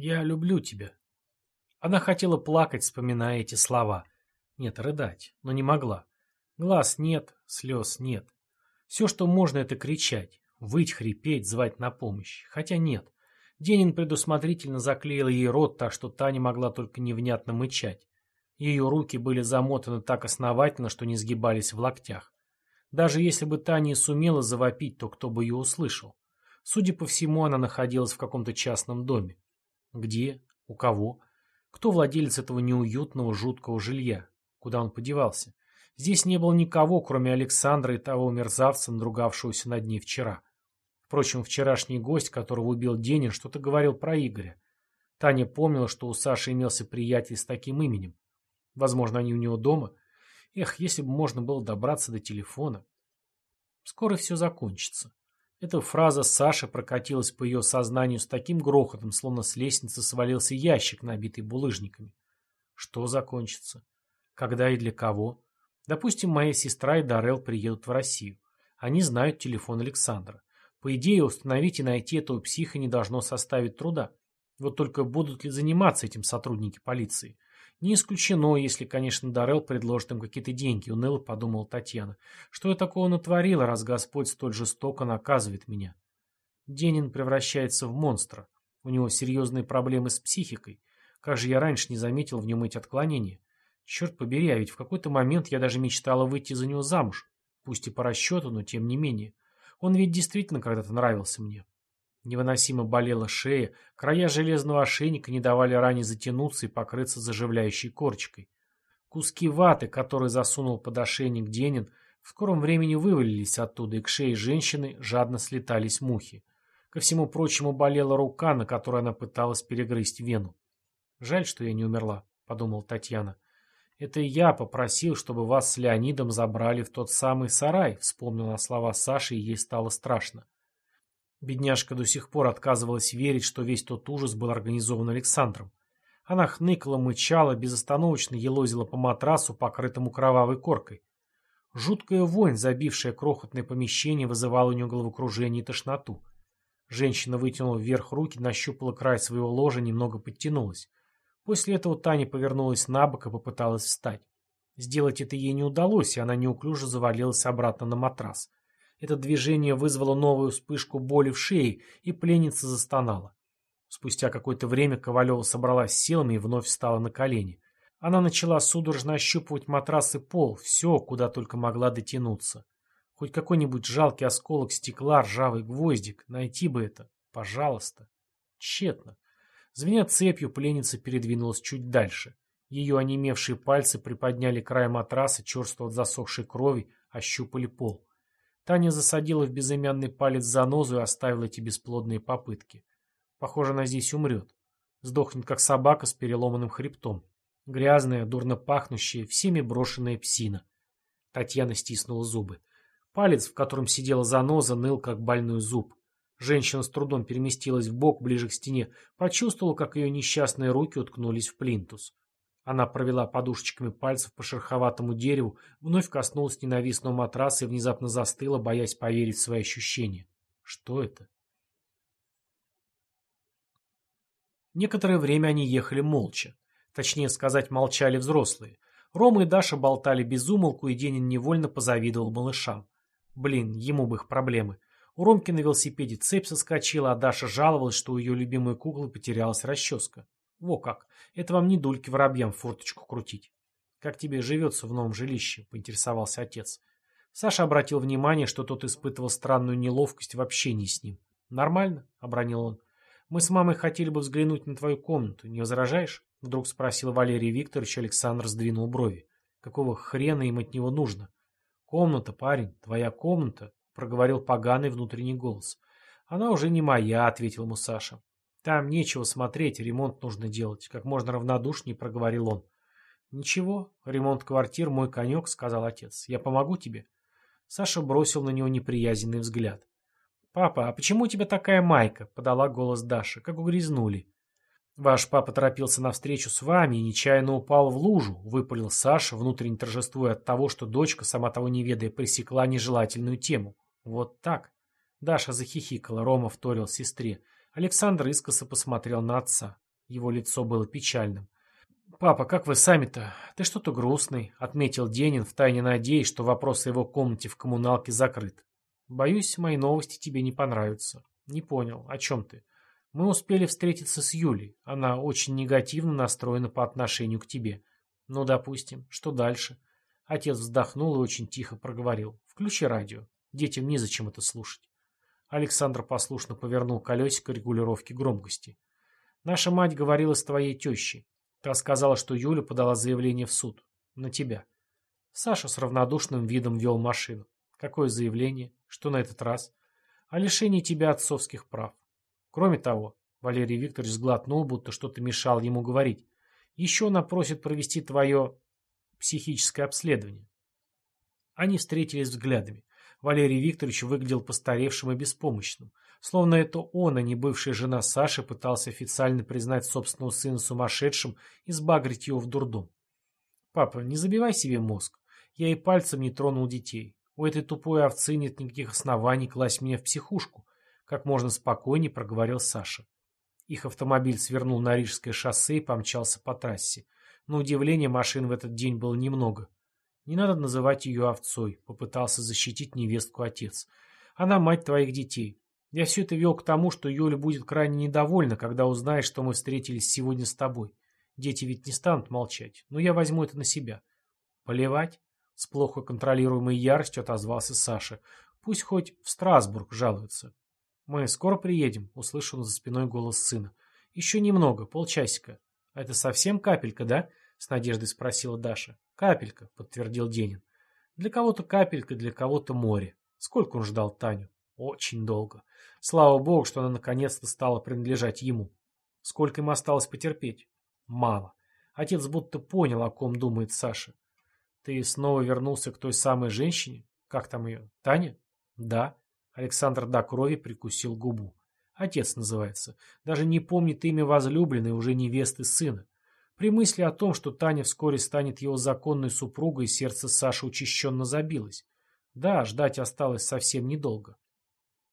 Я люблю тебя. Она хотела плакать, вспоминая эти слова. Нет, рыдать, но не могла. Глаз нет, слез нет. Все, что можно, это кричать, выть, хрипеть, звать на помощь. Хотя нет. Денин предусмотрительно заклеил ей рот, так что та не могла только невнятно мычать. Ее руки были замотаны так основательно, что не сгибались в локтях. Даже если бы Таня сумела завопить, то кто бы ее услышал? Судя по всему, она находилась в каком-то частном доме. Где? У кого? Кто владелец этого неуютного, жуткого жилья? Куда он подевался? Здесь не было никого, кроме Александра и того мерзавца, надругавшегося над ней вчера. Впрочем, вчерашний гость, которого убил Денин, что-то говорил про Игоря. Таня помнила, что у Саши имелся приятель с таким именем. Возможно, они у него дома. Эх, если бы можно было добраться до телефона. Скоро все закончится. Эта фраза Саши прокатилась по ее сознанию с таким грохотом, словно с лестницы свалился ящик, набитый булыжниками. Что закончится? Когда и для кого? Допустим, моя сестра и Дарел приедут в Россию. Они знают телефон Александра. По идее, установить и найти этого психа не должно составить труда. Вот только будут ли заниматься этим сотрудники полиции? Не исключено, если, конечно, Дарел предложит им какие-то деньги, уныло подумала Татьяна. Что я такого натворила, раз Господь столь жестоко наказывает меня? Денин превращается в монстра. У него серьезные проблемы с психикой. Как же я раньше не заметил в нем эти отклонения? Черт побери, а ведь в какой-то момент я даже мечтала выйти за него замуж. Пусть и по расчету, но тем не менее. Он ведь действительно когда-то нравился мне. Невыносимо болела шея, края железного ошейника не давали ране затянуться и покрыться заживляющей корочкой. Куски ваты, которые засунул под ошейник Денин, в скором времени вывалились оттуда, и к шее женщины жадно слетались мухи. Ко всему прочему болела рука, на которой она пыталась перегрызть вену. «Жаль, что я не умерла», — подумала Татьяна. «Это я попросил, чтобы вас с Леонидом забрали в тот самый сарай», — вспомнила слова Саши, и ей стало страшно. Бедняжка до сих пор отказывалась верить, что весь тот ужас был организован Александром. Она хныкала, мычала, безостановочно елозила по матрасу, покрытому кровавой коркой. Жуткая вонь, забившая крохотное помещение, вызывала у нее головокружение и тошноту. Женщина вытянула вверх руки, нащупала край своего ложа, немного подтянулась. После этого Таня повернулась на бок и попыталась встать. Сделать это ей не удалось, и она неуклюже завалилась обратно на матрас. Это движение вызвало новую вспышку боли в шее, и пленница застонала. Спустя какое-то время Ковалева собралась силами и вновь встала на колени. Она начала судорожно ощупывать матрас и пол, все, куда только могла дотянуться. Хоть какой-нибудь жалкий осколок стекла, ржавый гвоздик, найти бы это. Пожалуйста. Тщетно. Звеня цепью, пленница передвинулась чуть дальше. Ее онемевшие пальцы приподняли край матраса, черство от засохшей крови, ощупали пол. Таня засадила в безымянный палец занозу и оставила эти бесплодные попытки. Похоже, она здесь умрет. Сдохнет, как собака с переломанным хребтом. Грязная, дурно пахнущая, всеми брошенная псина. Татьяна стиснула зубы. Палец, в котором сидела заноза, ныл, как больной зуб. Женщина с трудом переместилась в бок ближе к стене, почувствовала, как ее несчастные руки уткнулись в плинтус. Она провела подушечками пальцев по шероховатому дереву, вновь коснулась ненавистного матраса и внезапно застыла, боясь поверить в свои ощущения. Что это? Некоторое время они ехали молча. Точнее сказать, молчали взрослые. Рома и Даша болтали без умолку, и Денин невольно позавидовал малышам. Блин, ему бы их проблемы. У Ромки на велосипеде цепь соскочила, а Даша жаловалась, что у ее любимой куклы потерялась расческа. Во как. Это вам не дульки воробьям форточку крутить. Как тебе живется в новом жилище? Поинтересовался отец. Саша обратил внимание, что тот испытывал странную неловкость в общении с ним. Нормально, обронил он. Мы с мамой хотели бы взглянуть на твою комнату. Не возражаешь? Вдруг спросил Валерий Викторович, Александр сдвинул брови. Какого хрена им от него нужно? Комната, парень, твоя комната, проговорил поганый внутренний голос. Она уже не моя, ответил ему Саша. Там нечего смотреть, ремонт нужно делать, как можно равнодушнее проговорил он. Ничего, ремонт квартир мой конек, сказал отец. Я помогу тебе. Саша бросил на него неприязненный взгляд. «Папа, а почему у тебя такая майка?» — подала голос Даша. «Как угрязнули». «Ваш папа торопился навстречу с вами и нечаянно упал в лужу», — выпалил Саша, внутренне торжествуя от того, что дочка, сама того не ведая, пресекла нежелательную тему. «Вот так». Даша захихикала, Рома вторил сестре. Александр искоса посмотрел на отца. Его лицо было печальным. «Папа, как вы сами-то? Ты что-то грустный», — отметил Денин, втайне надеясь, что вопрос о его комнате в коммуналке закрыт. «Боюсь, мои новости тебе не понравятся». «Не понял. О чем ты?» «Мы успели встретиться с Юлей. Она очень негативно настроена по отношению к тебе». «Ну, допустим. Что дальше?» Отец вздохнул и очень тихо проговорил. «Включи радио. Детям незачем это слушать». Александр послушно повернул колесико регулировки громкости. «Наша мать говорила с твоей тещей. Та сказала, что Юля подала заявление в суд. На тебя». Саша с равнодушным видом вел машину. «Какое заявление? Что на этот раз?» «О лишении тебя отцовских прав. Кроме того, Валерий Викторович сглотнул, будто что-то мешало ему говорить. Еще она просит провести твое психическое обследование. Они встретились взглядами. Валерий Викторович выглядел постаревшим и беспомощным. Словно это он, а не бывшая жена Саши, пытался официально признать собственного сына сумасшедшим и сбагрить его в дурдом. «Папа, не забивай себе мозг. Я и пальцем не тронул детей. У этой тупой овцы нет никаких оснований класть меня в психушку», как можно спокойнее проговорил Саша. Их автомобиль свернул на Рижское шоссе и помчался по трассе. На удивление машин в этот день было немного. Не надо называть ее овцой, попытался защитить невестку отец. Она мать твоих детей. Я все это вел к тому, что Юля будет крайне недовольна, когда узнает, что мы встретились сегодня с тобой. Дети ведь не станут молчать, но я возьму это на себя. Поливать? С плохо контролируемой яростью отозвался Саша. Пусть хоть в Страсбург жалуются. Мы скоро приедем, услышал за спиной голос сына. Еще немного, полчасика. Это совсем капелька, да? С надеждой спросила Даша. Капелька, подтвердил Денин. Для кого-то капелька, для кого-то море. Сколько он ждал Таню? Очень долго. Слава богу, что она наконец-то стала принадлежать ему. Сколько им осталось потерпеть? Мало. Отец будто понял, о ком думает Саша. Ты снова вернулся к той самой женщине? Как там ее? Таня? Да. Александр до крови прикусил губу. Отец называется. Даже не помнит имя возлюбленной, уже невесты сына. При мысли о том, что Таня вскоре станет его законной супругой, сердце Саши учащенно забилось. Да, ждать осталось совсем недолго.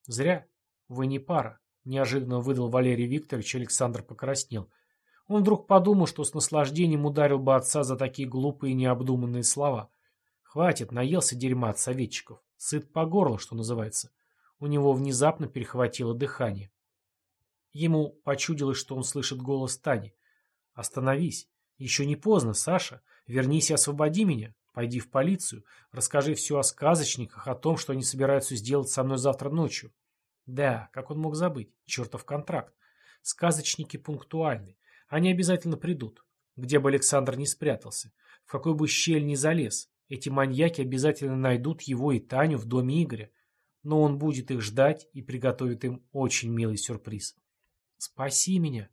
Зря. Вы не пара. Неожиданно выдал Валерий Викторович, Александр покраснел. Он вдруг подумал, что с наслаждением ударил бы отца за такие глупые и необдуманные слова. Хватит, наелся дерьма от советчиков. Сыт по горло, что называется. У него внезапно перехватило дыхание. Ему почудилось, что он слышит голос Тани. Остановись. Еще не поздно, Саша. Вернись и освободи меня. Пойди в полицию. Расскажи все о сказочниках, о том, что они собираются сделать со мной завтра ночью. Да, как он мог забыть? Чертов контракт. Сказочники пунктуальны. Они обязательно придут. Где бы Александр не спрятался. В какой бы щель ни залез. Эти маньяки обязательно найдут его и Таню в доме Игоря. Но он будет их ждать и приготовит им очень милый сюрприз. «Спаси меня!»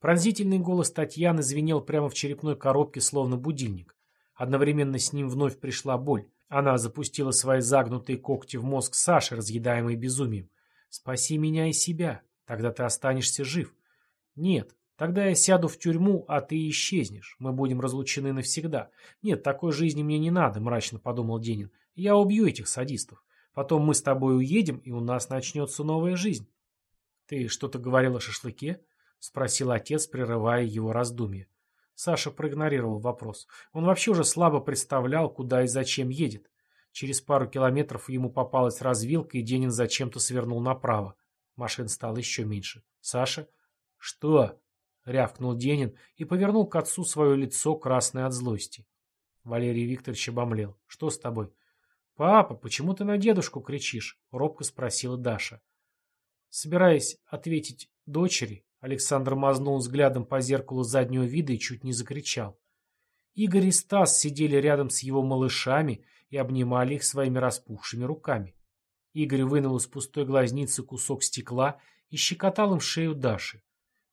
Пронзительный голос Татьяны звенел прямо в черепной коробке, словно будильник. Одновременно с ним вновь пришла боль. Она запустила свои загнутые когти в мозг Саши, разъедаемый безумием. «Спаси меня и себя, тогда ты останешься жив». «Нет, тогда я сяду в тюрьму, а ты исчезнешь. Мы будем разлучены навсегда. Нет, такой жизни мне не надо», — мрачно подумал Денин. «Я убью этих садистов. Потом мы с тобой уедем, и у нас начнется новая жизнь». «Ты что-то говорил о шашлыке?» — спросил отец, прерывая его раздумье. Саша проигнорировал вопрос. Он вообще уже слабо представлял, куда и зачем едет. Через пару километров ему попалась развилка, и Денин зачем-то свернул направо. Машин стало еще меньше. «Саша?» «Что?» — рявкнул Денин и повернул к отцу свое лицо, красное от злости. Валерий Викторович обомлел. «Что с тобой?» «Папа, почему ты на дедушку кричишь?» — робко спросила Даша. Собираясь ответить дочери, Александр мазнул взглядом по зеркалу заднего вида и чуть не закричал. Игорь и Стас сидели рядом с его малышами и обнимали их своими распухшими руками. Игорь вынул из пустой глазницы кусок стекла и щекотал им шею Даши.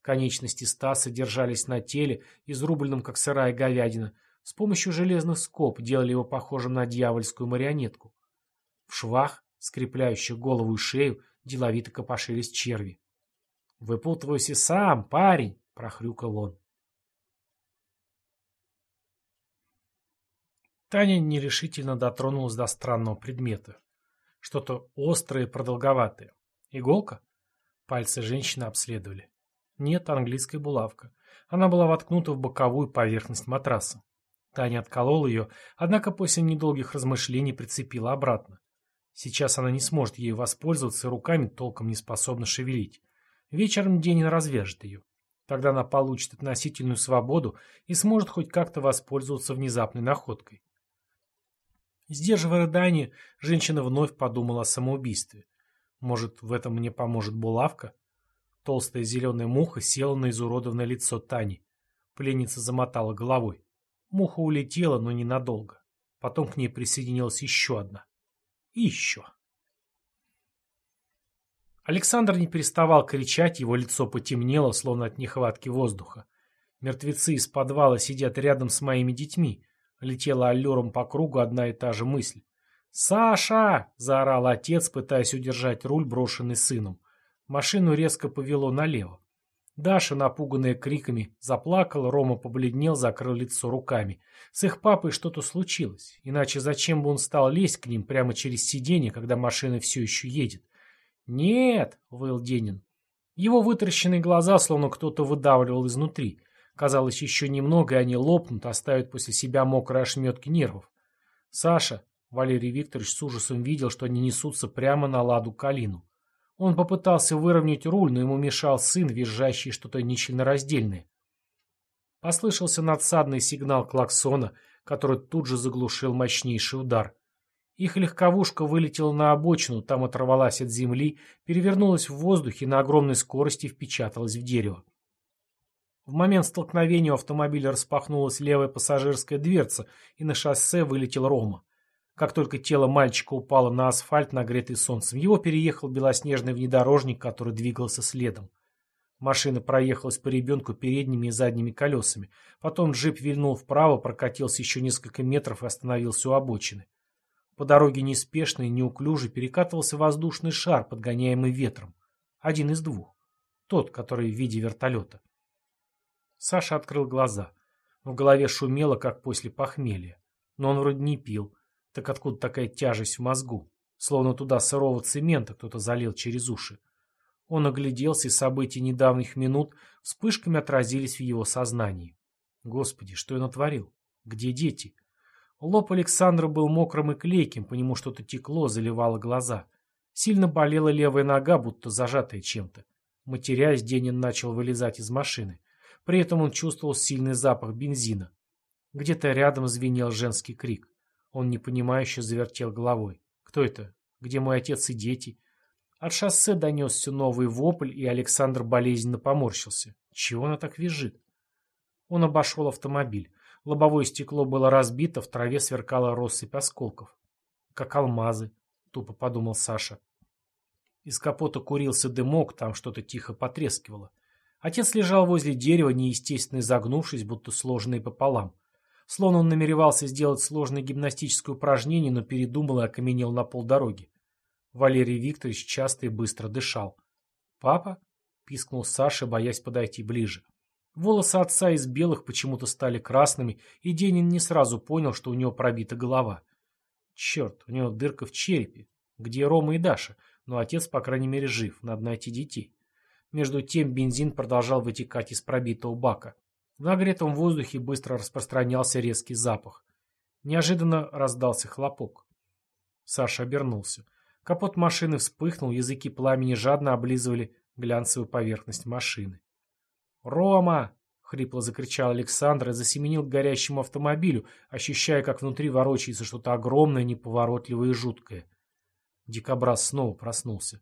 Конечности Стаса держались на теле, изрубленном, как сырая говядина. С помощью железных скоб делали его похожим на дьявольскую марионетку. В швах, скрепляющих голову и шею, деловито копошились черви. «Выпутывайся сам, парень!» — прохрюкал он. Таня нерешительно дотронулась до странного предмета. Что-то острое и продолговатое. Иголка? Пальцы женщины обследовали. Нет, английская булавка. Она была воткнута в боковую поверхность матраса. Таня отколола ее, однако после недолгих размышлений прицепила обратно. Сейчас она не сможет ею воспользоваться и руками толком не способна шевелить. Вечером Денин развяжет ее. Тогда она получит относительную свободу и сможет хоть как-то воспользоваться внезапной находкой. Сдерживая рыдание, женщина вновь подумала о самоубийстве. Может, в этом мне поможет булавка? Толстая зеленая муха села на изуродованное лицо Тани. Пленница замотала головой. Муха улетела, но ненадолго. Потом к ней присоединилась еще одна. И еще. Александр не переставал кричать, его лицо потемнело, словно от нехватки воздуха. Мертвецы из подвала сидят рядом с моими детьми. Летела аллюром по кругу одна и та же мысль. «Саша!» — заорал отец, пытаясь удержать руль, брошенный сыном. Машину резко повело налево. Даша, напуганная криками, заплакала, Рома побледнел, закрыл лицо руками. С их папой что-то случилось, иначе зачем бы он стал лезть к ним прямо через сиденье, когда машина все еще едет? «Нет!» — выл Денин. Его вытаращенные глаза словно кто-то выдавливал изнутри. Казалось, еще немного, и они лопнут, оставят после себя мокрые ошметки нервов. «Саша!» — Валерий Викторович с ужасом видел, что они несутся прямо на ладу Калину. Он попытался выровнять руль, но ему мешал сын, визжащий что-то нечленораздельное. Послышался надсадный сигнал клаксона, который тут же заглушил мощнейший удар. Их легковушка вылетела на обочину, там оторвалась от земли, перевернулась в воздухе на огромной скорости впечаталась в дерево. В момент столкновения у автомобиля распахнулась левая пассажирская дверца, и на шоссе вылетел Рома. Как только тело мальчика упало на асфальт, нагретый солнцем, его переехал белоснежный внедорожник, который двигался следом. Машина проехалась по ребенку передними и задними колесами. Потом джип вильнул вправо, прокатился еще несколько метров и остановился у обочины. По дороге неспешно и неуклюже перекатывался воздушный шар, подгоняемый ветром. Один из двух. Тот, который в виде вертолета. Саша открыл глаза. В голове шумело, как после похмелья. Но он вроде не пил. Так откуда такая тяжесть в мозгу? Словно туда сырого цемента кто-то залил через уши. Он огляделся, и события недавних минут вспышками отразились в его сознании. Господи, что я натворил? Где дети? Лоб Александра был мокрым и клейким, по нему что-то текло, заливало глаза. Сильно болела левая нога, будто зажатая чем-то. Матерясь, Денин начал вылезать из машины. При этом он чувствовал сильный запах бензина. Где-то рядом звенел женский крик. Он непонимающе завертел головой. «Кто это? Где мой отец и дети?» От шоссе донесся новый вопль, и Александр болезненно поморщился. Чего она так визжит? Он обошел автомобиль. Лобовое стекло было разбито, в траве сверкала россыпь осколков. «Как алмазы», — тупо подумал Саша. Из капота курился дымок, там что-то тихо потрескивало. Отец лежал возле дерева, неестественно изогнувшись, будто сложенный пополам. Словно он намеревался сделать сложное гимнастическое упражнение, но передумал и окаменел на полдороги. Валерий Викторович часто и быстро дышал. «Папа?» — пискнул Саша, боясь подойти ближе. Волосы отца из белых почему-то стали красными, и Денин не сразу понял, что у него пробита голова. Черт, у него дырка в черепе. Где Рома и Даша? Но отец, по крайней мере, жив, надо найти детей. Между тем бензин продолжал вытекать из пробитого бака. В нагретом воздухе быстро распространялся резкий запах. Неожиданно раздался хлопок. Саша обернулся. Капот машины вспыхнул, языки пламени жадно облизывали глянцевую поверхность машины. «Рома!» — хрипло закричал Александр и засеменил к горящему автомобилю, ощущая, как внутри ворочается что-то огромное, неповоротливое и жуткое. Дикобраз снова проснулся.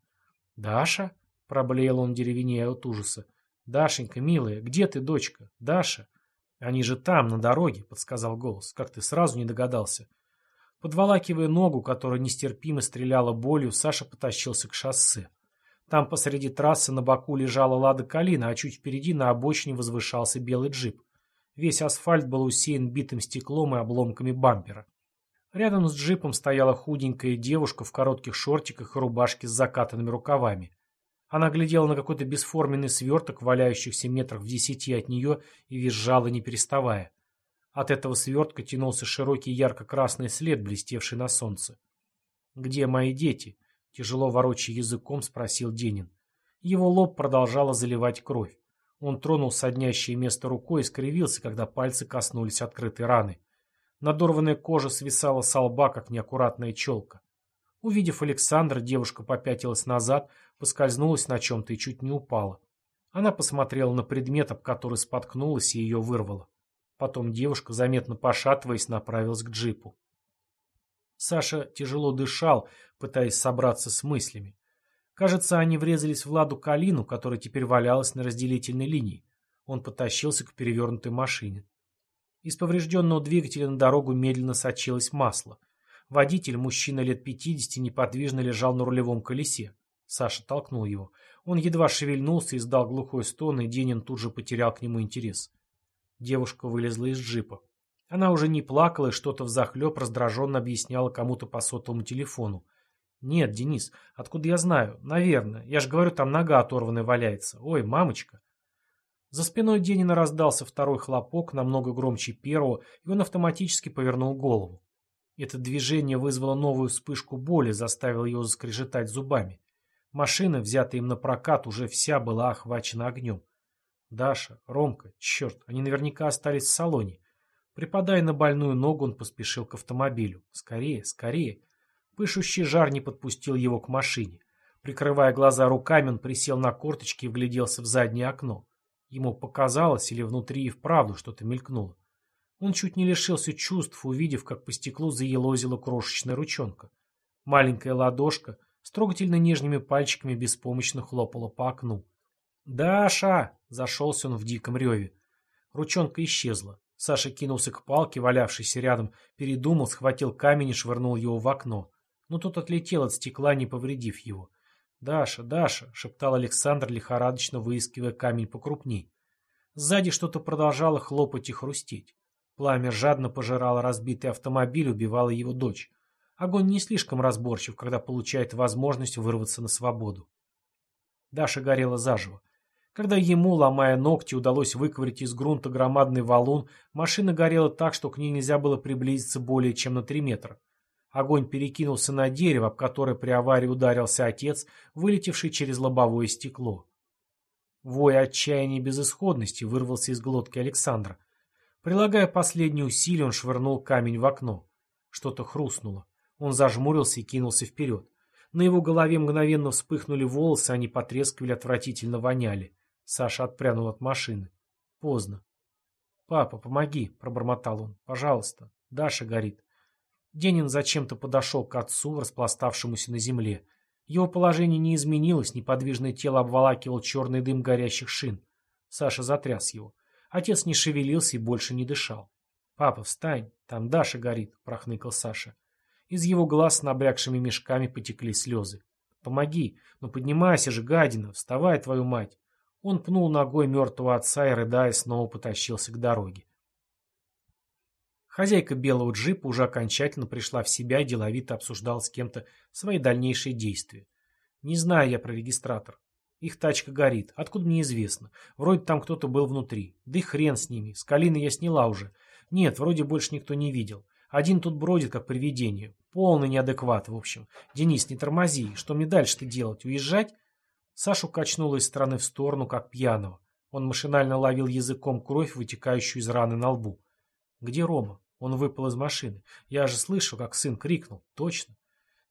«Даша?» — проблеял он деревенея от ужаса. «Дашенька, милая, где ты, дочка? Даша?» «Они же там, на дороге», — подсказал голос. «Как ты сразу не догадался?» Подволакивая ногу, которая нестерпимо стреляла болью, Саша потащился к шоссе. Там посреди трассы на боку лежала лада калина, а чуть впереди на обочине возвышался белый джип. Весь асфальт был усеян битым стеклом и обломками бампера. Рядом с джипом стояла худенькая девушка в коротких шортиках и рубашке с закатанными рукавами. Она глядела на какой-то бесформенный сверток, валяющихся метрах в десяти от нее, и визжала, не переставая. От этого свертка тянулся широкий ярко-красный след, блестевший на солнце. «Где мои дети?» Тяжело ворочая языком, спросил Денин. Его лоб продолжала заливать кровь. Он тронул соднящее место рукой и скривился, когда пальцы коснулись открытой раны. Надорванная кожа свисала с лба, как неаккуратная челка. Увидев Александра, девушка попятилась назад, поскользнулась на чем-то и чуть не упала. Она посмотрела на предмет, об который споткнулась и ее вырвало. Потом девушка, заметно пошатываясь, направилась к джипу. Саша тяжело дышал, пытаясь собраться с мыслями. Кажется, они врезались в Ладу Калину, которая теперь валялась на разделительной линии. Он потащился к перевернутой машине. Из поврежденного двигателя на дорогу медленно сочилось масло. Водитель, мужчина лет пятидесяти, неподвижно лежал на рулевом колесе. Саша толкнул его. Он едва шевельнулся, издал глухой стон, и Денин тут же потерял к нему интерес. Девушка вылезла из джипа. Она уже не плакала и что-то взахлеб раздраженно объясняла кому-то по сотовому телефону. «Нет, Денис, откуда я знаю? Наверное. Я же говорю, там нога оторванная валяется. Ой, мамочка!» За спиной Денина раздался второй хлопок, намного громче первого, и он автоматически повернул голову. Это движение вызвало новую вспышку боли, заставило его заскрежетать зубами. Машина, взятая им на прокат, уже вся была охвачена огнем. Даша, Ромка, черт, они наверняка остались в салоне. Припадая на больную ногу, он поспешил к автомобилю. Скорее, скорее. Пышущий жар не подпустил его к машине. Прикрывая глаза руками, он присел на корточки и вгляделся в заднее окно. Ему показалось, или внутри и вправду что-то мелькнуло. Он чуть не лишился чувств, увидев, как по стеклу заелозила крошечная ручонка. Маленькая ладошка с трогательно нежными пальчиками беспомощно хлопала по окну. «Даша!» — зашелся он в диком реве. Ручонка исчезла. Саша кинулся к палке, валявшейся рядом, передумал, схватил камень и швырнул его в окно. Но тот отлетел от стекла, не повредив его. «Даша, Даша!» — шептал Александр, лихорадочно выискивая камень покрупней. Сзади что-то продолжало хлопать и хрустеть. Пламя жадно пожирало разбитый автомобиль, убивало его дочь. Огонь не слишком разборчив, когда получает возможность вырваться на свободу. Даша горела заживо. Когда ему, ломая ногти, удалось выковырять из грунта громадный валун, машина горела так, что к ней нельзя было приблизиться более чем на три метра. Огонь перекинулся на дерево, об которое при аварии ударился отец, вылетевший через лобовое стекло. Вой отчаяния и безысходности вырвался из глотки Александра. Прилагая последние усилия, он швырнул камень в окно. Что-то хрустнуло. Он зажмурился и кинулся вперед. На его голове мгновенно вспыхнули волосы, они потрескивали, отвратительно воняли. Саша отпрянул от машины. Поздно. «Папа, помоги», — пробормотал он. «Пожалуйста. Даша горит». Денин зачем-то подошел к отцу, распластавшемуся на земле. Его положение не изменилось, неподвижное тело обволакивал черный дым горящих шин. Саша затряс его. Отец не шевелился и больше не дышал. «Папа, встань, там Даша горит», — прохныкал Саша. Из его глаз с набрякшими мешками потекли слезы. «Помоги! Ну поднимайся же, гадина! Вставай, твою мать!» Он пнул ногой мертвого отца и, рыдая, снова потащился к дороге. Хозяйка белого джипа уже окончательно пришла в себя и деловито обсуждала с кем-то свои дальнейшие действия. «Не знаю я про регистратор. Их тачка горит. Откуда мне известно? Вроде там кто-то был внутри. Да и хрен с ними. С Калины я сняла уже. Нет, вроде больше никто не видел. Один тут бродит, как привидение. Полный неадекват, в общем. Денис, не тормози. Что мне дальше-то делать? Уезжать? Сашу качнуло из стороны в сторону, как пьяного. Он машинально ловил языком кровь, вытекающую из раны на лбу. «Где Рома?» Он выпал из машины. Я же слышал, как сын крикнул. Точно.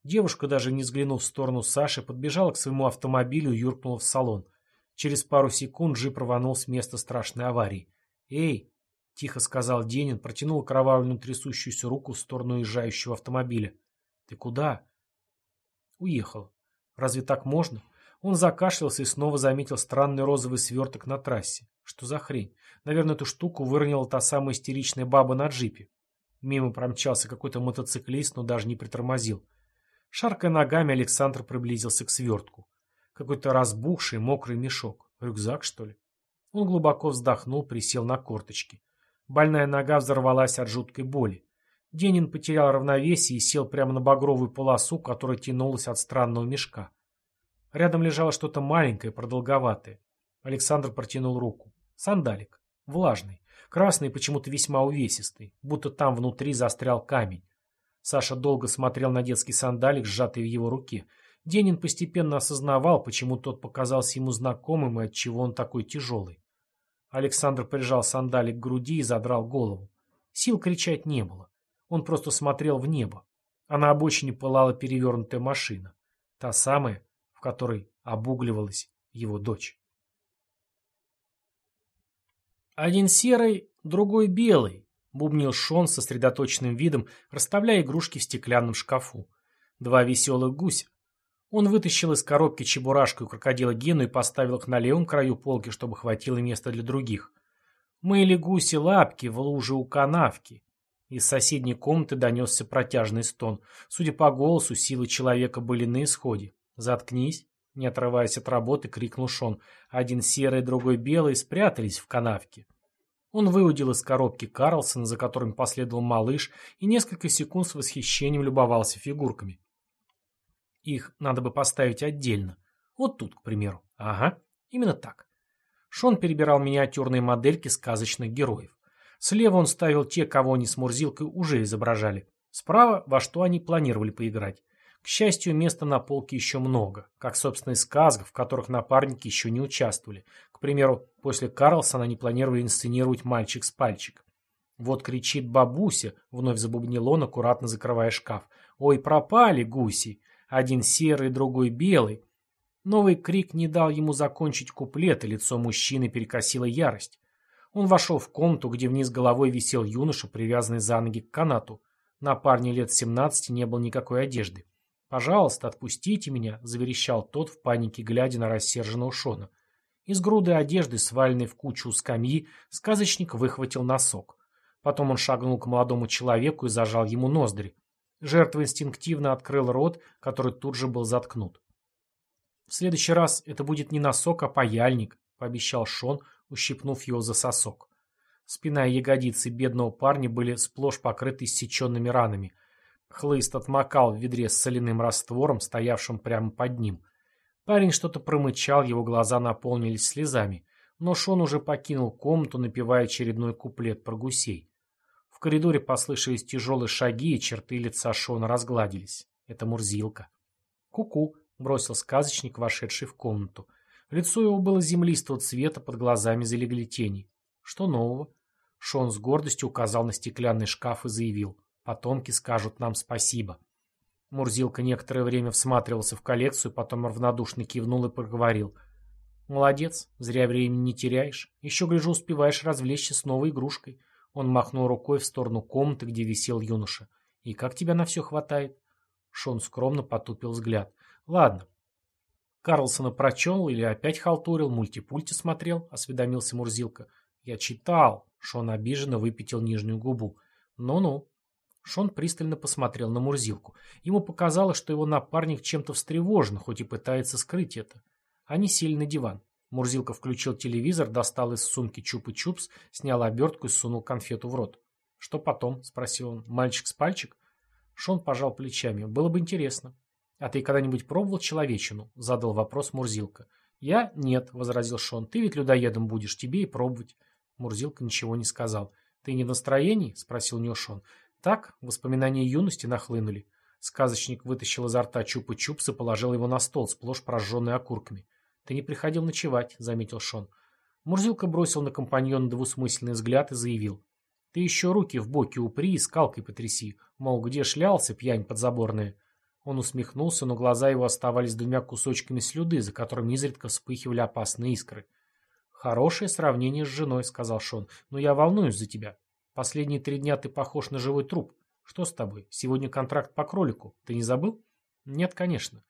Девушка, даже не взглянув в сторону Саши, подбежала к своему автомобилю и юркнула в салон. Через пару секунд джип рванул с места страшной аварии. «Эй!» — тихо сказал Денин, протянул кровавленную трясущуюся руку в сторону уезжающего автомобиля. «Ты куда?» «Уехал. Разве так можно?» Он закашлялся и снова заметил странный розовый сверток на трассе. Что за хрень? Наверное, эту штуку выронила та самая истеричная баба на джипе. Мимо промчался какой-то мотоциклист, но даже не притормозил. Шаркая ногами, Александр приблизился к свертку. Какой-то разбухший, мокрый мешок. Рюкзак, что ли? Он глубоко вздохнул, присел на корточки. Больная нога взорвалась от жуткой боли. Денин потерял равновесие и сел прямо на багровую полосу, которая тянулась от странного мешка. Рядом лежало что-то маленькое, продолговатое. Александр протянул руку. Сандалик. Влажный. Красный почему-то весьма увесистый. Будто там внутри застрял камень. Саша долго смотрел на детский сандалик, сжатый в его руке. Денин постепенно осознавал, почему тот показался ему знакомым и отчего он такой тяжелый. Александр прижал сандали к груди и задрал голову. Сил кричать не было. Он просто смотрел в небо. А на обочине пылала перевернутая машина. Та самая, которой обугливалась его дочь. Один серый, другой белый, бубнил Шон со сосредоточенным видом, расставляя игрушки в стеклянном шкафу. Два веселых гуся. Он вытащил из коробки чебурашку и крокодила Гену и поставил их на левом краю полки, чтобы хватило места для других. Мыли гуси лапки в луже у канавки. Из соседней комнаты донесся протяжный стон. Судя по голосу, силы человека были на исходе. «Заткнись!» Не отрываясь от работы, крикнул Шон. Один серый, другой белый спрятались в канавке. Он выудил из коробки Карлсона, за которым последовал малыш, и несколько секунд с восхищением любовался фигурками. Их надо бы поставить отдельно. Вот тут, к примеру. Ага, именно так. Шон перебирал миниатюрные модельки сказочных героев. Слева он ставил те, кого они с Мурзилкой уже изображали. Справа, во что они планировали поиграть. К счастью, места на полке еще много, как, собственно, и сказок, в которых напарники еще не участвовали. К примеру, после Карлсона они планировали инсценировать «Мальчик с пальчик». Вот кричит бабуся, вновь забубнил он, аккуратно закрывая шкаф. «Ой, пропали гуси! Один серый, другой белый!» Новый крик не дал ему закончить куплет, и лицо мужчины перекосило ярость. Он вошел в комнату, где вниз головой висел юноша, привязанный за ноги к канату. На парне лет семнадцати не было никакой одежды. «Пожалуйста, отпустите меня», — заверещал тот в панике, глядя на рассерженного Шона. Из груды одежды, сваленной в кучу у скамьи, сказочник выхватил носок. Потом он шагнул к молодому человеку и зажал ему ноздри. Жертва инстинктивно открыл рот, который тут же был заткнут. «В следующий раз это будет не носок, а паяльник», — пообещал Шон, ущипнув его за сосок. Спина и ягодицы бедного парня были сплошь покрыты иссеченными ранами — Хлыст отмокал в ведре с соляным раствором, стоявшим прямо под ним. Парень что-то промычал, его глаза наполнились слезами. Но Шон уже покинул комнату, напевая очередной куплет про гусей. В коридоре послышались тяжелые шаги, и черты лица Шона разгладились. Это Мурзилка. «Ку-ку», — бросил сказочник, вошедший в комнату. Лицо его было землистого цвета, под глазами залегли тени. «Что нового?» Шон с гордостью указал на стеклянный шкаф и заявил. Потомки скажут нам спасибо. Мурзилка некоторое время всматривался в коллекцию, потом равнодушно кивнул и проговорил. «Молодец, зря времени не теряешь. Еще, гляжу, успеваешь развлечься с новой игрушкой». Он махнул рукой в сторону комнаты, где висел юноша. «И как тебя на все хватает?» Шон скромно потупил взгляд. «Ладно». Карлсона прочел или опять халтурил, мультипульти смотрел, осведомился Мурзилка. «Я читал». Шон обиженно выпятил нижнюю губу. «Ну-ну». Шон пристально посмотрел на Мурзилку. Ему показалось, что его напарник чем-то встревожен, хоть и пытается скрыть это. Они сели на диван. Мурзилка включил телевизор, достал из сумки чуп-и-чупс, снял обертку и сунул конфету в рот. «Что потом?» — спросил он. «Мальчик с пальчик?» Шон пожал плечами. «Было бы интересно». «А ты когда-нибудь пробовал человечину?» — задал вопрос Мурзилка. «Я? Нет», — возразил Шон. «Ты ведь людоедом будешь, тебе и пробовать». Мурзилка ничего не сказал. «Ты не в настроении?» — спросил у него Шон. Так воспоминания юности нахлынули. Сказочник вытащил изо рта чупа-чупс и положил его на стол, сплошь прожженный окурками. «Ты не приходил ночевать», — заметил Шон. Мурзилка бросил на компаньона двусмысленный взгляд и заявил. «Ты еще руки в боки упри и скалкой потряси. Мол, где шлялся, пьянь подзаборная?» Он усмехнулся, но глаза его оставались двумя кусочками слюды, за которыми изредка вспыхивали опасные искры. «Хорошее сравнение с женой», — сказал Шон, — «но я волнуюсь за тебя. Последние три дня ты похож на живой труп. Что с тобой? Сегодня контракт по кролику. Ты не забыл? Нет, конечно.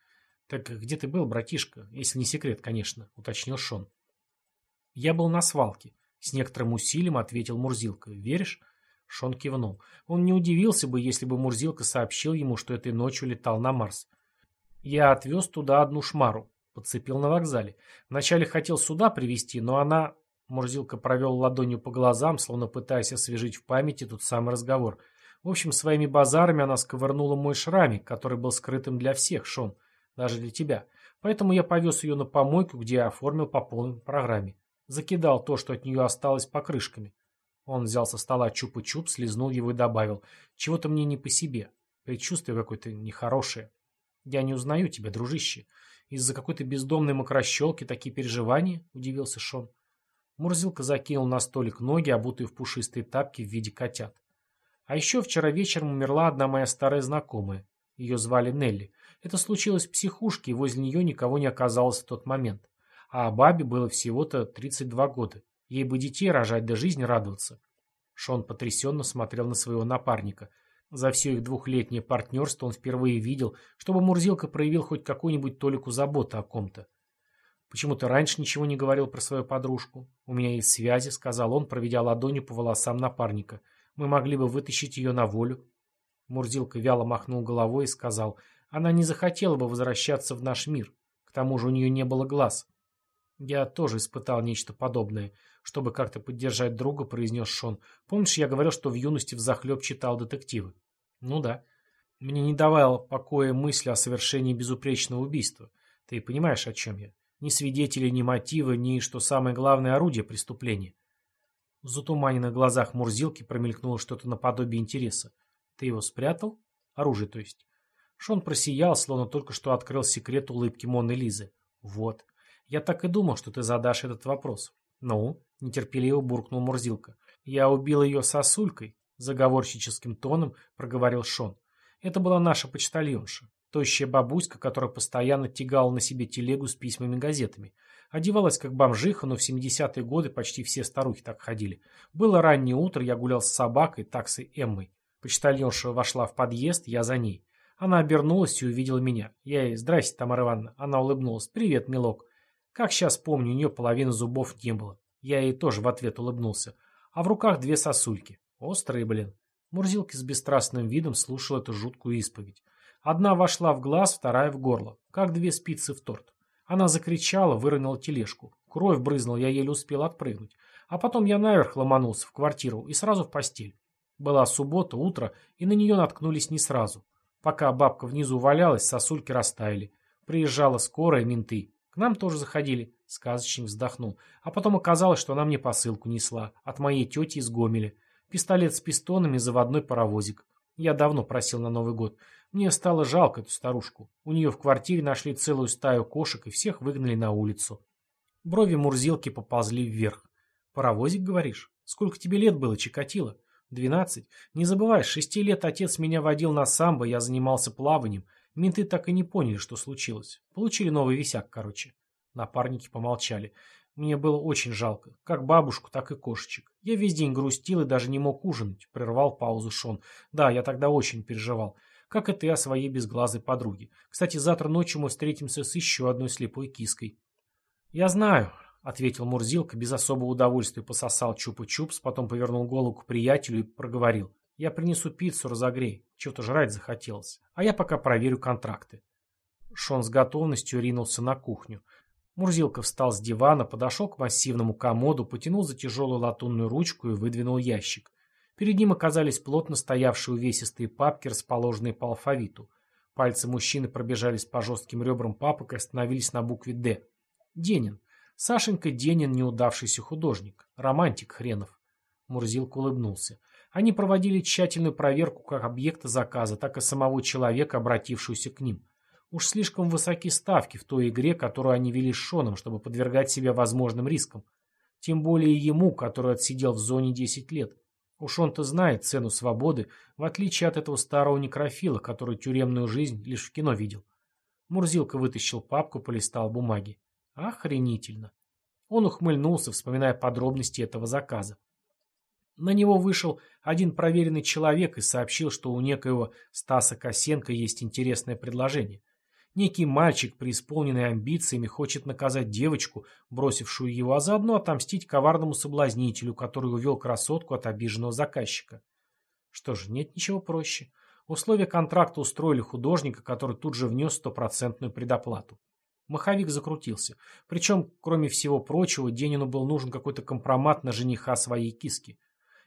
Так где ты был, братишка? Если не секрет, конечно, уточнил Шон. Я был на свалке. С некоторым усилием ответил Мурзилка. Веришь? Шон кивнул. Он не удивился бы, если бы Мурзилка сообщил ему, что этой ночью летал на Марс. Я отвез туда одну шмару. Подцепил на вокзале. Вначале хотел сюда привезти, но она Мурзилка провел ладонью по глазам, словно пытаясь освежить в памяти тот самый разговор. В общем, своими базарами она сковырнула мой шрамик, который был скрытым для всех, Шон, даже для тебя. Поэтому я повез ее на помойку, где я оформил по полной программе. Закидал то, что от нее осталось покрышками. Он взял со стола чуп-чуп, слезнул его и добавил. Чего-то мне не по себе. Предчувствие какое-то нехорошее. Я не узнаю тебя, дружище. Из-за какой-то бездомной мокрощелки такие переживания? Удивился Шон. Мурзилка закинул на столик ноги, обутые в пушистые тапки в виде котят. А еще вчера вечером умерла одна моя старая знакомая. Ее звали Нелли. Это случилось в психушке, и возле нее никого не оказалось в тот момент. А бабе было всего-то 32 года. Ей бы детей рожать, да жизни радоваться. Шон потрясенно смотрел на своего напарника. За все их двухлетнее партнерство он впервые видел, чтобы Мурзилка проявил хоть какую-нибудь толику заботы о ком-то. Почему ты раньше ничего не говорил про свою подружку? У меня есть связи, сказал он, проведя ладонью по волосам напарника. Мы могли бы вытащить ее на волю. Мурзилка вяло махнул головой и сказал, она не захотела бы возвращаться в наш мир. К тому же у нее не было глаз. Я тоже испытал нечто подобное. Чтобы как-то поддержать друга, произнес Шон. Помнишь, я говорил, что в юности взахлеб читал детективы? Ну да. Мне не давала покоя мысль о совершении безупречного убийства. Ты понимаешь, о чем я? Ни свидетелей, ни мотива, ни, что самое главное, орудие преступления. В затуманенных глазах Мурзилки промелькнуло что-то наподобие интереса. Ты его спрятал? Оружие, то есть. Шон просиял, словно только что открыл секрет улыбки Моны Лизы. Вот. Я так и думал, что ты задашь этот вопрос. Ну, нетерпеливо буркнул Мурзилка. Я убил ее сосулькой, заговорщическим тоном проговорил Шон. Это была наша почтальонша. Тощая бабуська, которая постоянно тягала на себе телегу с письмами-газетами. Одевалась как бомжиха, но в 70-е годы почти все старухи так ходили. Было раннее утро, я гулял с собакой, таксой Эммой. Почтальонша вошла в подъезд, я за ней. Она обернулась и увидела меня. Я ей «Здрасте, Тамара Ивановна». Она улыбнулась. «Привет, милок». Как сейчас помню, у нее половины зубов не было. Я ей тоже в ответ улыбнулся. А в руках две сосульки. Острые, блин. Мурзилка с бесстрастным видом слушал эту жуткую исповедь. Одна вошла в глаз, вторая в горло, как две спицы в торт. Она закричала, выронила тележку. Кровь брызнула, я еле успел отпрыгнуть. А потом я наверх ломанулся в квартиру и сразу в постель. Была суббота, утро, и на нее наткнулись не сразу. Пока бабка внизу валялась, сосульки растаяли. Приезжала скорая, менты. К нам тоже заходили. Сказочник вздохнул. А потом оказалось, что она мне посылку несла. От моей тети из Гомеля. Пистолет с пистонами, заводной паровозик. Я давно просил на Новый год. Мне стало жалко эту старушку. У нее в квартире нашли целую стаю кошек и всех выгнали на улицу. Брови Мурзилки поползли вверх. «Паровозик, говоришь? Сколько тебе лет было, Чикатило?» «Двенадцать. Не забывай, с шести лет отец меня водил на самбо, я занимался плаванием. Менты так и не поняли, что случилось. Получили новый висяк, короче». Напарники помолчали. Мне было очень жалко. Как бабушку, так и кошечек. Я весь день грустил и даже не мог ужинать. Прервал паузу Шон. Да, я тогда очень переживал как и ты о своей безглазой подруге. Кстати, завтра ночью мы встретимся с еще одной слепой киской. Я знаю, ответил Мурзилка, без особого удовольствия пососал чупа-чупс, потом повернул голову к приятелю и проговорил. Я принесу пиццу, разогрей. Чего-то жрать захотелось. А я пока проверю контракты. Шон с готовностью ринулся на кухню. Мурзилка встал с дивана, подошел к массивному комоду, потянул за тяжелую латунную ручку и выдвинул ящик. Перед ним оказались плотно стоявшие увесистые папки, расположенные по алфавиту. Пальцы мужчины пробежались по жестким ребрам папок и остановились на букве «Д». Денин. Сашенька Денин – неудавшийся художник. Романтик хренов. Мурзилка улыбнулся. Они проводили тщательную проверку как объекта заказа, так и самого человека, обратившегося к ним. Уж слишком высоки ставки в той игре, которую они вели с Шоном, чтобы подвергать себя возможным рискам. Тем более ему, который отсидел в зоне 10 лет. Уж он-то знает цену свободы, в отличие от этого старого некрофила, который тюремную жизнь лишь в кино видел. Мурзилка вытащил папку, полистал бумаги. Охренительно. Он ухмыльнулся, вспоминая подробности этого заказа. На него вышел один проверенный человек и сообщил, что у некоего Стаса Косенко есть интересное предложение – Некий мальчик, преисполненный амбициями, хочет наказать девочку, бросившую его, а заодно отомстить коварному соблазнителю, который увел красотку от обиженного заказчика. Что же, нет ничего проще. Условия контракта устроили художника, который тут же внес стопроцентную предоплату. Маховик закрутился. Причем, кроме всего прочего, Денину был нужен какой-то компромат на жениха своей киски.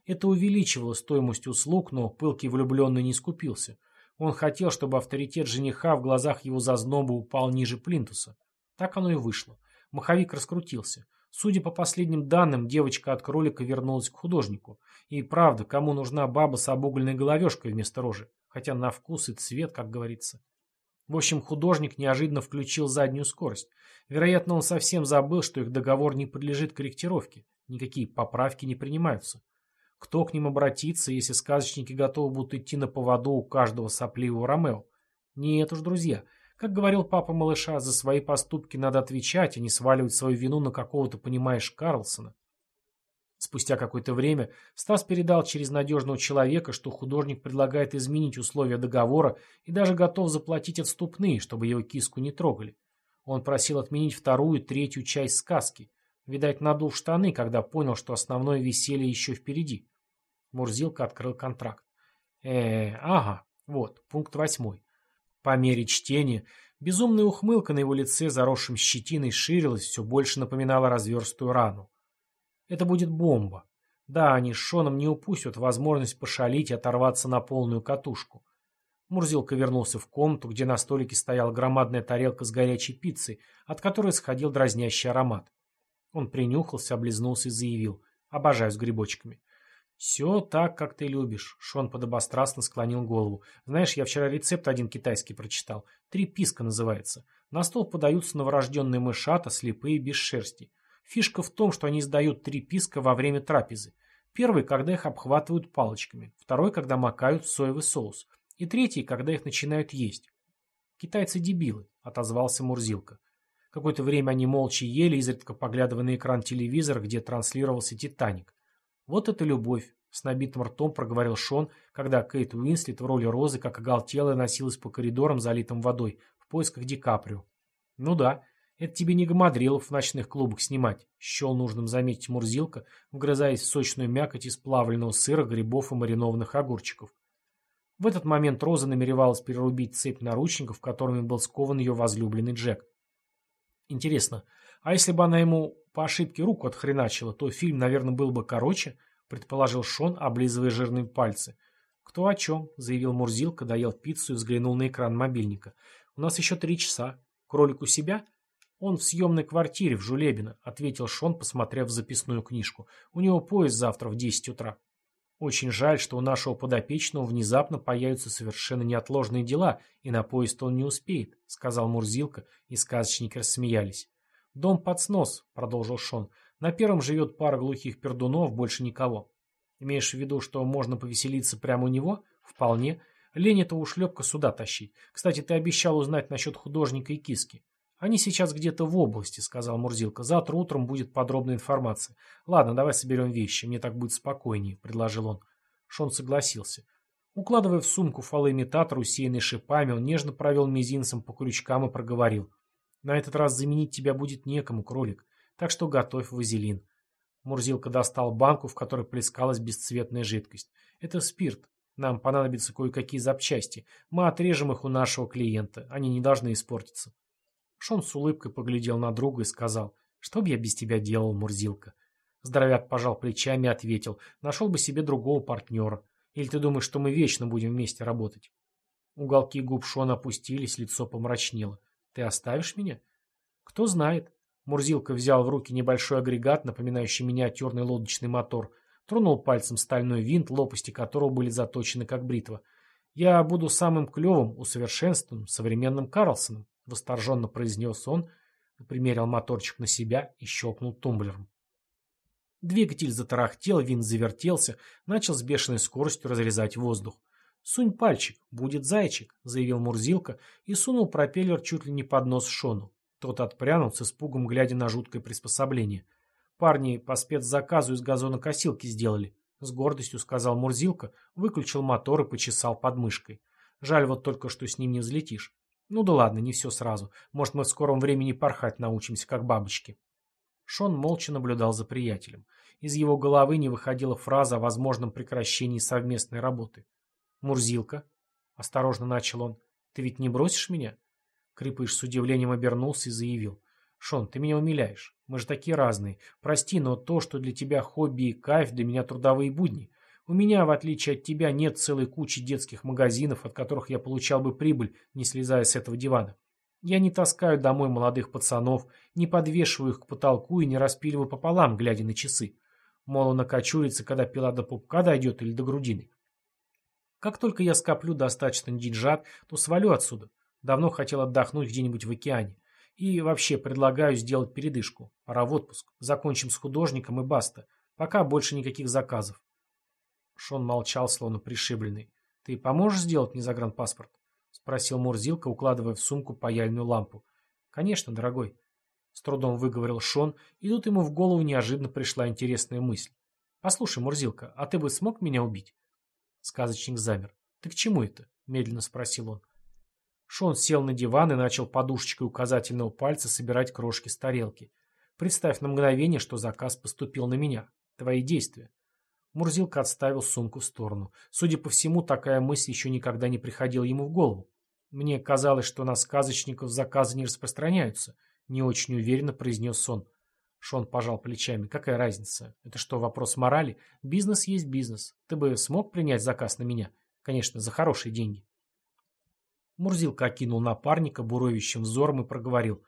Это увеличивало стоимость услуг, но пылкий влюбленный не скупился. Он хотел, чтобы авторитет жениха в глазах его зазноба упал ниже плинтуса. Так оно и вышло. Маховик раскрутился. Судя по последним данным, девочка от кролика вернулась к художнику. И правда, кому нужна баба с обугленной головешкой вместо рожи? Хотя на вкус и цвет, как говорится. В общем, художник неожиданно включил заднюю скорость. Вероятно, он совсем забыл, что их договор не подлежит корректировке. Никакие поправки не принимаются. Кто к ним обратится, если сказочники готовы будут идти на поводу у каждого сопливого Ромео? Нет уж, друзья, как говорил папа малыша, за свои поступки надо отвечать, а не сваливать свою вину на какого-то, понимаешь, Карлсона. Спустя какое-то время Стас передал через надежного человека, что художник предлагает изменить условия договора и даже готов заплатить отступные, чтобы его киску не трогали. Он просил отменить вторую третью часть сказки. Видать, надул штаны, когда понял, что основное веселье еще впереди. Мурзилка открыл контракт. э, ага, вот, пункт восьмой. По мере чтения безумная ухмылка на его лице, заросшим щетиной, ширилась, все больше напоминала разверстую рану. Это будет бомба. Да, они с Шоном не упустят возможность пошалить и оторваться на полную катушку. Мурзилка вернулся в комнату, где на столике стояла громадная тарелка с горячей пиццей, от которой сходил дразнящий аромат. Он принюхался, облизнулся и заявил. «Обожаю с грибочками». «Все так, как ты любишь», — Шон подобострастно склонил голову. «Знаешь, я вчера рецепт один китайский прочитал. Три писка называется. На стол подаются новорожденные мышата, слепые, без шерсти. Фишка в том, что они издают три писка во время трапезы. Первый, когда их обхватывают палочками. Второй, когда макают в соевый соус. И третий, когда их начинают есть. «Китайцы дебилы», — отозвался Мурзилка. Какое-то время они молча ели, изредка поглядывая на экран телевизора, где транслировался «Титаник». «Вот это любовь!» — с набитым ртом проговорил Шон, когда Кейт Уинслет в роли Розы, как оголтелая, носилась по коридорам, залитым водой, в поисках Ди Каприо. «Ну да, это тебе не гамадрилов в ночных клубах снимать», — счел нужным заметить Мурзилка, вгрызаясь в сочную мякоть из плавленного сыра, грибов и маринованных огурчиков. В этот момент Роза намеревалась перерубить цепь наручников, которыми был скован ее возлюбленный Джек. Интересно, а если бы она ему по ошибке руку отхреначила, то фильм, наверное, был бы короче, предположил Шон, облизывая жирные пальцы. «Кто о чем?» — заявил Мурзилка, доел пиццу и взглянул на экран мобильника. «У нас еще три часа. Кролик у себя?» «Он в съемной квартире в Жулебино», — ответил Шон, посмотрев записную книжку. «У него поезд завтра в десять утра». «Очень жаль, что у нашего подопечного внезапно появятся совершенно неотложные дела, и на поезд он не успеет», — сказал Мурзилка, и сказочники рассмеялись. «Дом под снос», — продолжил Шон. «На первом живет пара глухих пердунов, больше никого. Имеешь в виду, что можно повеселиться прямо у него? Вполне. Лень этого ушлепка сюда тащить. Кстати, ты обещал узнать насчет художника и киски. Они сейчас где-то в области, сказал Мурзилка. Завтра утром будет подробная информация. Ладно, давай соберем вещи, мне так будет спокойнее, предложил он. Шон согласился. Укладывая в сумку фалоимитатор, усеянный шипами, он нежно провел мизинцем по крючкам и проговорил. На этот раз заменить тебя будет некому, кролик, так что готовь вазелин. Мурзилка достал банку, в которой плескалась бесцветная жидкость. Это спирт. Нам понадобятся кое-какие запчасти. Мы отрежем их у нашего клиента. Они не должны испортиться. Шон с улыбкой поглядел на друга и сказал, что бы я без тебя делал, Мурзилка? Здоровяк пожал плечами и ответил, нашел бы себе другого партнера. Или ты думаешь, что мы вечно будем вместе работать? Уголки губ Шона опустились, лицо помрачнело. Ты оставишь меня? Кто знает. Мурзилка взял в руки небольшой агрегат, напоминающий миниатюрный лодочный мотор, тронул пальцем стальной винт, лопасти которого были заточены как бритва. «Я буду самым клевым, усовершенствованным, современным Карлсоном», — восторженно произнес он, примерил моторчик на себя и щелкнул тумблером. Двигатель затарахтел, винт завертелся, начал с бешеной скоростью разрезать воздух. «Сунь пальчик, будет зайчик», — заявил Мурзилка и сунул пропеллер чуть ли не под нос Шону. Тот отпрянул с испугом, глядя на жуткое приспособление. «Парни по спецзаказу из газонокосилки сделали», — с гордостью сказал Мурзилка, выключил мотор и почесал подмышкой. «Жаль вот только, что с ним не взлетишь. Ну да ладно, не все сразу. Может, мы в скором времени порхать научимся, как бабочки». Шон молча наблюдал за приятелем. Из его головы не выходила фраза о возможном прекращении совместной работы. «Мурзилка», — осторожно начал он, — «ты ведь не бросишь меня?» Крипыш с удивлением обернулся и заявил. «Шон, ты меня умиляешь. Мы же такие разные. Прости, но то, что для тебя хобби и кайф, для меня трудовые будни. У меня, в отличие от тебя, нет целой кучи детских магазинов, от которых я получал бы прибыль, не слезая с этого дивана. Я не таскаю домой молодых пацанов, не подвешиваю их к потолку и не распиливаю пополам, глядя на часы. Мол, он окочурится, когда пила до пупка дойдет или до грудины. Как только я скоплю достаточно деньжат, то свалю отсюда. Давно хотел отдохнуть где-нибудь в океане. И вообще предлагаю сделать передышку. Пора в отпуск. Закончим с художником и баста. Пока больше никаких заказов. Шон молчал, словно пришибленный. «Ты поможешь сделать мне загранпаспорт?» — спросил Мурзилка, укладывая в сумку паяльную лампу. «Конечно, дорогой». С трудом выговорил Шон, и тут ему в голову неожиданно пришла интересная мысль. «Послушай, Мурзилка, а ты бы смог меня убить?» Сказочник замер. «Ты к чему это?» — медленно спросил он. Шон сел на диван и начал подушечкой указательного пальца собирать крошки с тарелки. Представь на мгновение, что заказ поступил на меня. Твои действия. Мурзилка отставил сумку в сторону. Судя по всему, такая мысль еще никогда не приходила ему в голову. Мне казалось, что на сказочников заказы не распространяются. Не очень уверенно произнес он. Шон пожал плечами. Какая разница? Это что, вопрос морали? Бизнес есть бизнес. Ты бы смог принять заказ на меня? Конечно, за хорошие деньги. Мурзилка окинул напарника буровищем взором и проговорил.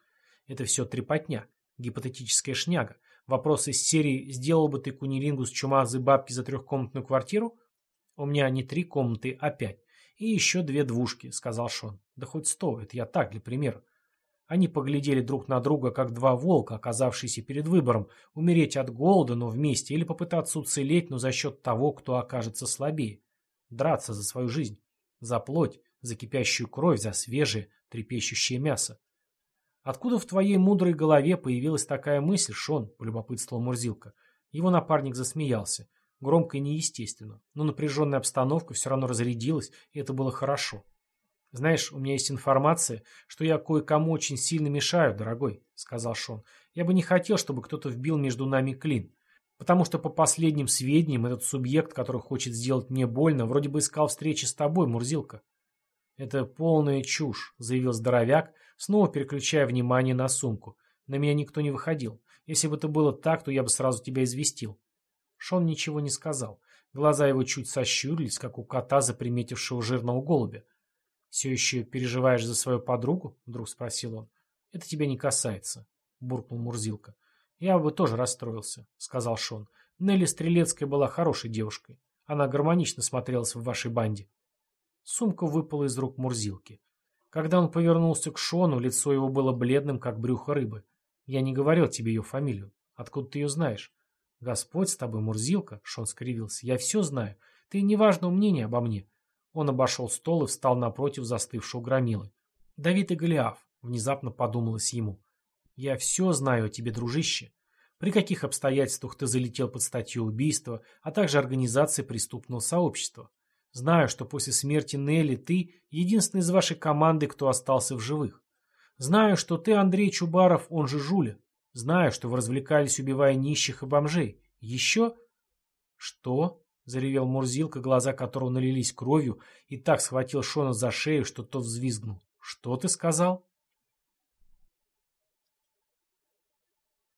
Это все трепотня, гипотетическая шняга. Вопрос из серии «Сделал бы ты кунилингус чумазы бабки за трехкомнатную квартиру?» «У меня не три комнаты, а пять. И еще две двушки», — сказал Шон. «Да хоть сто, это я так, для примера». Они поглядели друг на друга, как два волка, оказавшиеся перед выбором – умереть от голода, но вместе, или попытаться уцелеть, но за счет того, кто окажется слабее. Драться за свою жизнь, за плоть, за кипящую кровь, за свежее, трепещущее мясо. «Откуда в твоей мудрой голове появилась такая мысль, Шон?» – полюбопытствовал Мурзилка. Его напарник засмеялся. Громко и неестественно. Но напряженная обстановка все равно разрядилась, и это было хорошо. «Знаешь, у меня есть информация, что я кое-кому очень сильно мешаю, дорогой», — сказал Шон. «Я бы не хотел, чтобы кто-то вбил между нами клин. Потому что по последним сведениям этот субъект, который хочет сделать мне больно, вроде бы искал встречи с тобой, Мурзилка». «Это полная чушь», — заявил здоровяк, снова переключая внимание на сумку. «На меня никто не выходил. Если бы это было так, то я бы сразу тебя известил». Шон ничего не сказал. Глаза его чуть сощурились, как у кота, заприметившего жирного голубя. «Все еще переживаешь за свою подругу?» — вдруг спросил он. «Это тебя не касается», — буркнул Мурзилка. «Я бы тоже расстроился», — сказал Шон. «Нелли Стрелецкая была хорошей девушкой. Она гармонично смотрелась в вашей банде». Сумка выпала из рук Мурзилки. Когда он повернулся к Шону, лицо его было бледным, как брюхо рыбы. «Я не говорил тебе ее фамилию. Откуда ты ее знаешь?» «Господь с тобой, Мурзилка», — Шон скривился. «Я все знаю. Ты неважного мнения обо мне. Он обошел стол и встал напротив застывшего громилы. «Давид и Голиаф», — внезапно подумалось ему. «Я все знаю о тебе, дружище. При каких обстоятельствах ты залетел под статью убийства, а также организации преступного сообщества. Знаю, что после смерти Нелли ты единственный из вашей команды, кто остался в живых. Знаю, что ты Андрей Чубаров, он же Жуля. Знаю, что вы развлекались, убивая нищих и бомжей. Еще...» «Что?» Заревел Мурзилка, глаза которого налились кровью, и так схватил Шона за шею, что тот взвизгнул. «Что ты сказал?»